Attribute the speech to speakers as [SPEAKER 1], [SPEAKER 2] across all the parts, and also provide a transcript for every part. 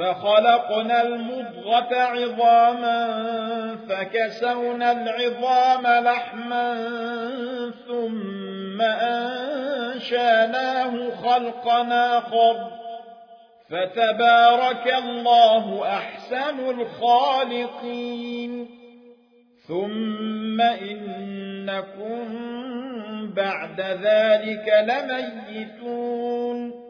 [SPEAKER 1] فخلقنا المضغة عظاما فكسونا العظام لحما ثم أنشأناه خلقنا آخر. فتبارك الله أحسن الخالقين. ثم إنكم بعد ذلك لميتون.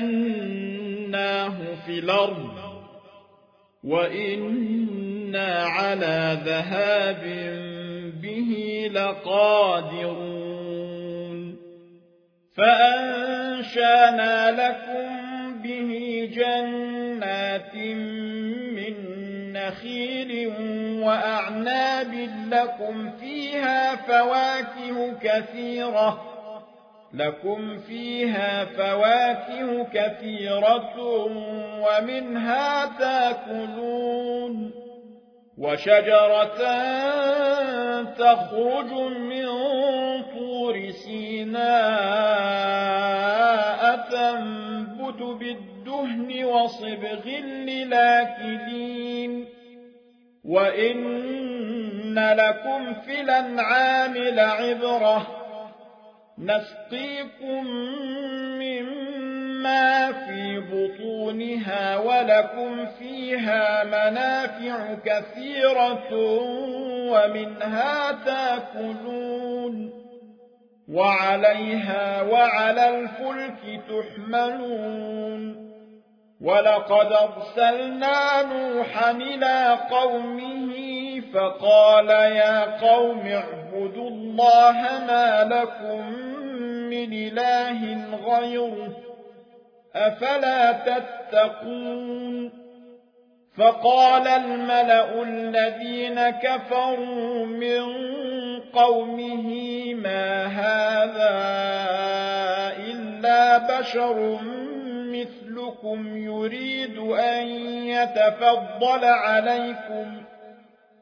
[SPEAKER 1] فأسكناه في الأرض وإنا على ذهاب به لقادرون. فأنشأنا لكم به جنات من نخيل وأعناب لكم فيها فواكه كثيرة لكم فيها فواكه كثيرة ومنها تاكلون وشجرة تخرج من طور سيناء تنبت بالدهن وصبغ للاكلين وإن لكم في الأنعام لعبرةً نسقيكم مما في بطونها ولكم فيها منافع كثيرة ومنها تاكلون وعليها وعلى الفلك تحملون ولقد أرسلنا نوحا إلى قومه فقال يا قوم اعبدوا الله ما لكم من إله غيره أفلا تتقون فقال الملأ الذين كفروا من قومه ما هذا إلا بشر مثلكم يريد أن يتفضل عليكم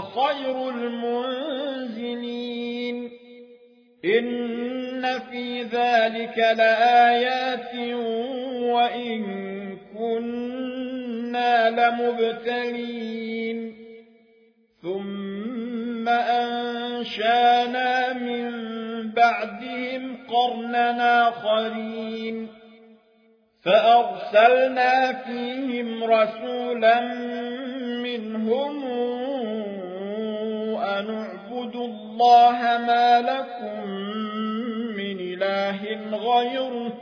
[SPEAKER 1] خير المنزلين. إن في ذلك لآيات وإن كنا لمبتلين. ثم أنشأنا من بعدهم قرننا آخرين. فأرسلنا فيهم رسولا منهم أن الله ما لكم من إله غيره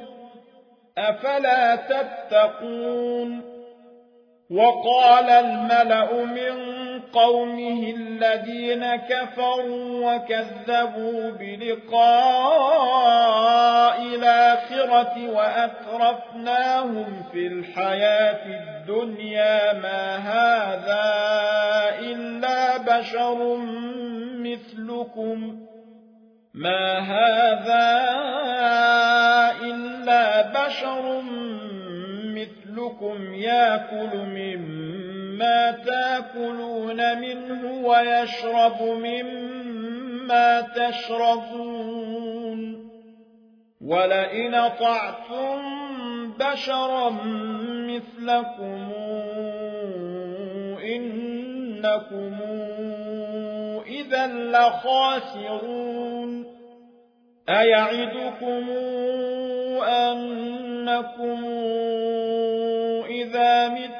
[SPEAKER 1] أفلا تتقون وقال الملأ من قومه الذين كفروا وكذبوا بلقاء الآخرة وأترفناهم في الحياة الدنيا ما هذا إلا بشر مثلكم ما هذا إلا بشر مثلكم يأكل مما تاكلون منه ويشرب مما تشربون ولئن طعتم بشرا مثلكم إنكم إذا لخاسرون أيعدكم أنكم إذا متم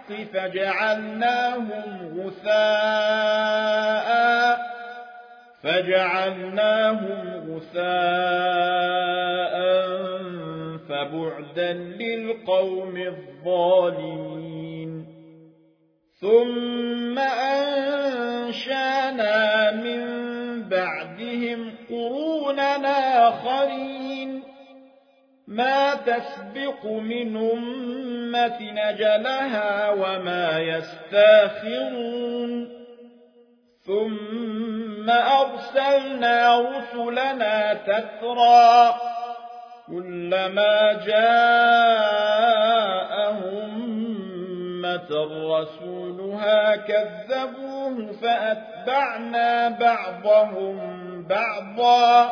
[SPEAKER 1] فجعلناهم غثاء. فجعلناهم غثاء فبعدا للقوم الظالمين. ثم أنشأنا من بعدهم قروننا آخرين ما تسبق من أمة نجلها وما يستاخرون. ثم أرسلنا رسلنا تترى كلما جاءهم رسولها كذبوه فأتبعنا بعضهم بعضا.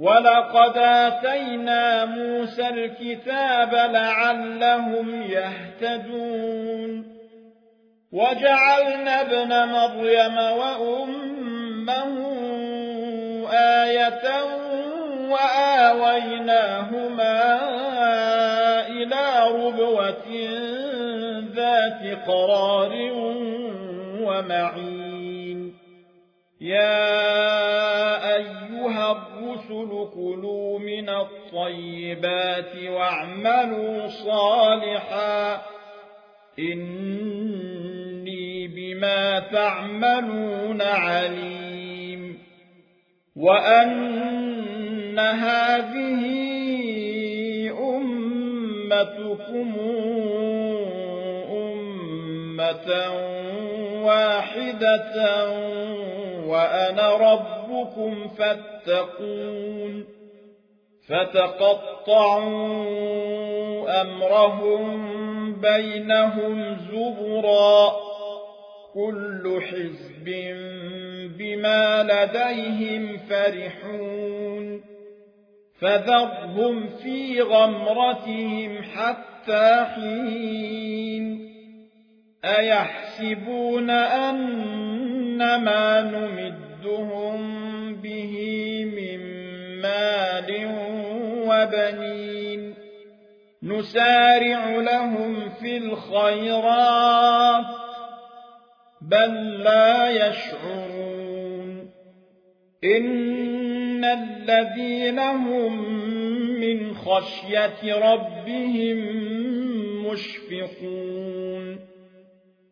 [SPEAKER 1] ولقد آتينا موسى الكتاب لعلهم يهتدون وجعلنا ابن مريم وأمه آية وآويناهما إلى ربوة ذات قرار ومعين يا أيها الرسل كلوا من الطيبات واعملوا صالحا. إني بما تعملون عليم. وأن هذه أمتكم أمة واحدة وأنا ربكم فاتقون فتقطعوا أمرهم بينهم زبرا كل حزب بما لديهم فرحون فذرهم في غمرتهم حتى حين أيحسبون أن ما نمدهم به من مال وبنين نسارع لهم في الخيرات بل لا يشعرون إن الذين هم من خشية ربهم مشفقون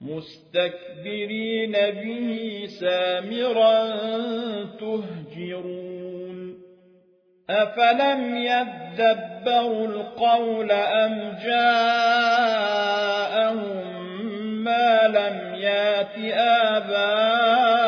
[SPEAKER 1] مستكبرين به سامرا تهجرون. أفلم يدبروا القول أم جاءهم ما لم يات آباءهم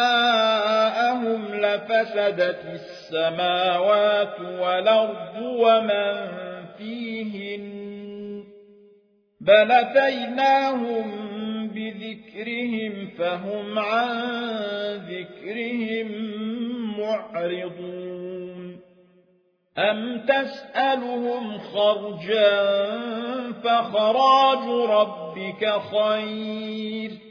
[SPEAKER 1] لفسدت السماوات والأرض ومن فيهن. بل اتيناهم بذكرهم فهم عن ذكرهم معرضون. أم تسألهم خرجا فخراج ربك خير؟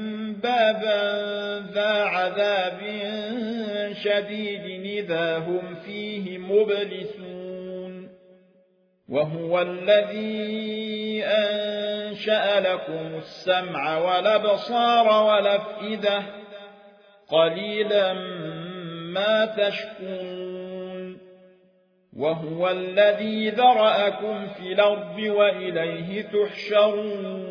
[SPEAKER 1] بابا ذا عذاب شديد إذا هم فيه مبلسون. وهو الذي أنشأ لكم السمع والأبصار والأفئدة. قليلا ما تشكرون. وهو الذي ذرأكم في الأرض وإليه تحشرون.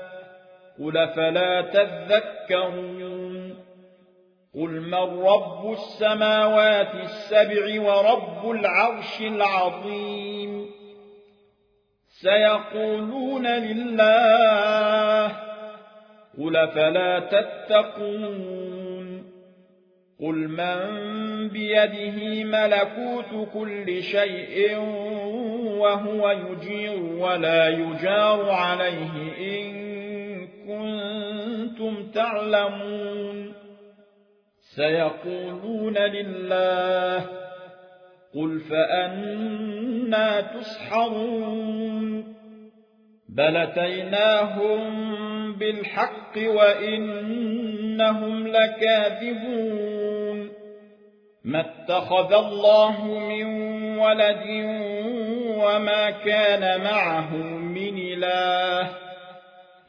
[SPEAKER 1] قل فلا تذكرون قل من رب السماوات السبع ورب العرش العظيم سيقولون لله قل فلا تتقون قل من بيده ملكوت كل شيء وهو يجير ولا يجار عليه إن كنتم تعلمون سيقولون لله قل فأنا تسحرون بل أتيناهم بالحق وإنهم لكاذبون ما اتخذ الله من ولد وما كان معه من إله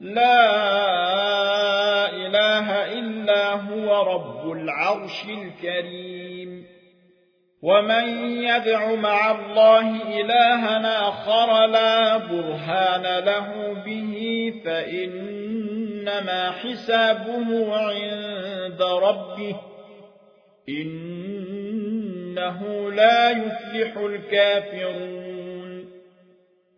[SPEAKER 1] لا إله إلا هو رب العرش الكريم. ومن يدع مع الله إلهنا آخر لا برهان له به فإنما حسابه عند ربه. إنه لا يفلح الكافرون.